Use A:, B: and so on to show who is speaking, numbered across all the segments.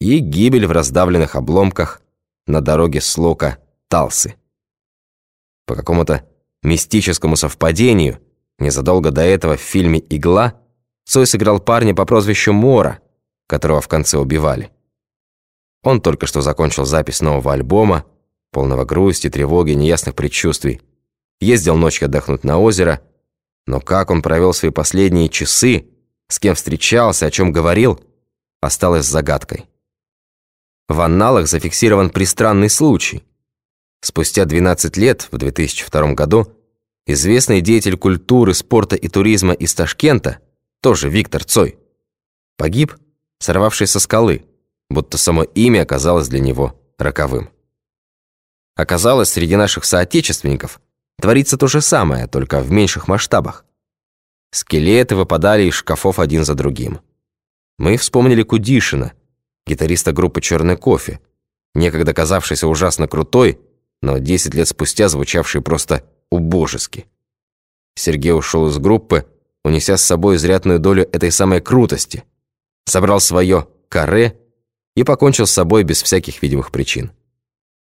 A: и гибель в раздавленных обломках на дороге Слока Талсы. По какому-то мистическому совпадению, незадолго до этого в фильме «Игла» Цой сыграл парня по прозвищу Мора, которого в конце убивали. Он только что закончил запись нового альбома, полного грусти, тревоги, неясных предчувствий. Ездил ночью отдохнуть на озеро, но как он провел свои последние часы, с кем встречался, о чем говорил, осталось загадкой. В анналах зафиксирован пристранный случай. Спустя 12 лет, в 2002 году, известный деятель культуры, спорта и туризма из Ташкента, тоже Виктор Цой, погиб, сорвавшись со скалы, будто само имя оказалось для него роковым. Оказалось, среди наших соотечественников творится то же самое, только в меньших масштабах. Скелеты выпадали из шкафов один за другим. Мы вспомнили Кудишина, гитариста группы «Черный кофе», некогда казавшийся ужасно крутой, но 10 лет спустя звучавший просто убожески. Сергей ушел из группы, унеся с собой изрядную долю этой самой крутости, собрал свое «каре» и покончил с собой без всяких видимых причин.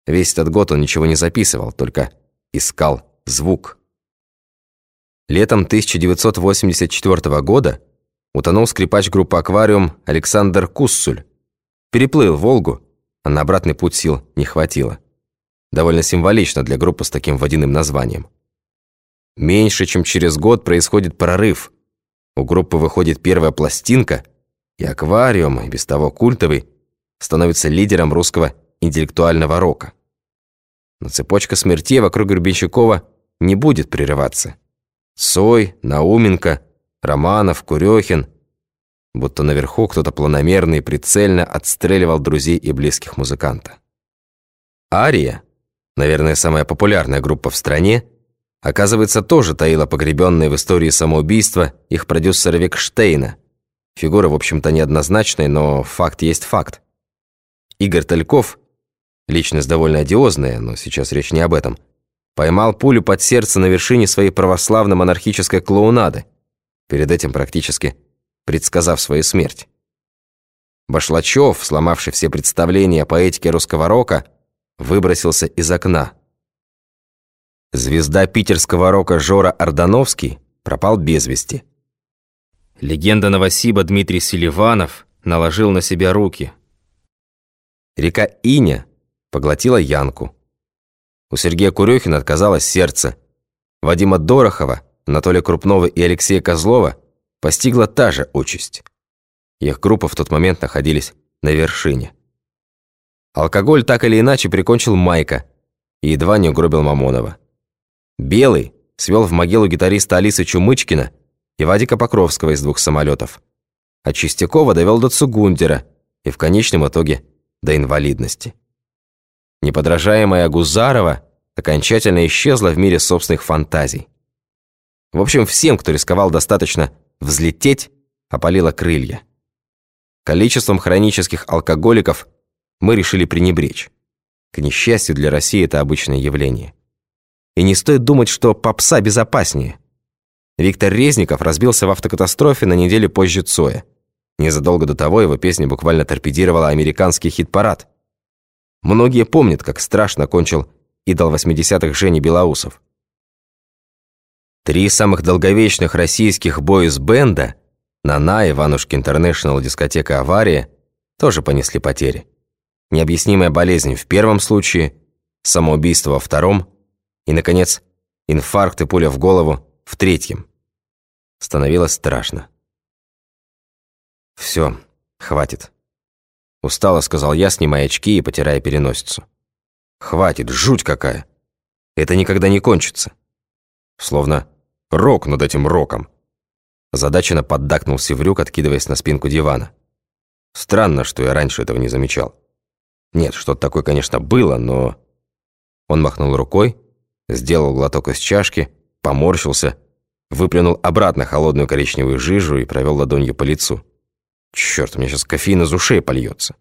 A: Весь этот год он ничего не записывал, только искал звук. Летом 1984 года утонул скрипач группы «Аквариум» Александр Куссуль. Переплыл Волгу, а на обратный путь сил не хватило. Довольно символично для группы с таким водяным названием. Меньше чем через год происходит прорыв. У группы выходит первая пластинка, и «Аквариум», и без того культовый, становится лидером русского интеллектуального рока. Но цепочка смертей вокруг Гребенщикова не будет прерываться. Цой, Науменко, Романов, Курехин. Будто наверху кто-то планомерно и прицельно отстреливал друзей и близких музыканта. Ария, наверное, самая популярная группа в стране, оказывается, тоже таила погребенные в истории самоубийства их продюсера Викштейна. Фигура, в общем-то, неоднозначная, но факт есть факт. Игорь Тальков, личность довольно одиозная, но сейчас речь не об этом, поймал пулю под сердце на вершине своей православно-монархической клоунады, перед этим практически предсказав свою смерть. Башлачев, сломавший все представления о поэтике русского рока, выбросился из окна. Звезда питерского рока Жора Ордановский пропал без вести. Легенда Новосиба Дмитрий Селиванов наложил на себя руки – Река Иня поглотила Янку. У Сергея Курехина отказалось сердце. Вадима Дорохова, Анатолия Крупнова и Алексея Козлова постигла та же участь. Их группы в тот момент находились на вершине. Алкоголь так или иначе прикончил Майка и едва не угробил Мамонова. Белый свел в могилу гитариста Алисы Чумычкина и Вадика Покровского из двух самолетов. А Чистякова довел до Цугундера и в конечном итоге до инвалидности. Неподражаемая Гузарова окончательно исчезла в мире собственных фантазий. В общем, всем, кто рисковал достаточно взлететь, опалило крылья. Количеством хронических алкоголиков мы решили пренебречь. К несчастью для России это обычное явление. И не стоит думать, что попса безопаснее. Виктор Резников разбился в автокатастрофе на неделю позже Цоя. Незадолго до того его песня буквально торпедировала американский хит-парад. Многие помнят, как страшно кончил идол 80-х Жени Белоусов. Три самых долговечных российских бойс-бенда «Нана», «Иванушки Интернешнл», «Дискотека Авария» тоже понесли потери. Необъяснимая болезнь в первом случае, самоубийство во втором и, наконец, инфаркт и пуля в голову в третьем. Становилось страшно. «Все, хватит». Устало сказал я, снимая очки и потирая переносицу. «Хватит, жуть какая! Это никогда не кончится!» Словно рок над этим роком. Задаченно поддакнул Севрюк, откидываясь на спинку дивана. Странно, что я раньше этого не замечал. Нет, что-то такое, конечно, было, но... Он махнул рукой, сделал глоток из чашки, поморщился, выплюнул обратно холодную коричневую жижу и провел ладонью по лицу. Черт, меня сейчас кофеин из ушей польется.